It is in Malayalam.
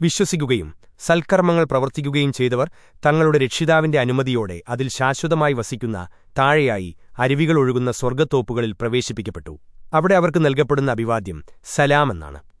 വിശ്വസിക്കുകയും സൽക്കർമ്മങ്ങൾ പ്രവർത്തിക്കുകയും ചെയ്തവർ തങ്ങളുടെ രക്ഷിതാവിന്റെ അനുമതിയോടെ അതിൽ ശാശ്വതമായി വസിക്കുന്ന താഴെയായി അരുവികൾ ഒഴുകുന്ന സ്വർഗത്തോപ്പുകളിൽ പ്രവേശിപ്പിക്കപ്പെട്ടു. അവിടെ അവർക്ക് നൽകപ്പെടുന്ന അഭിവാദ്യം സലാമെന്നാണ്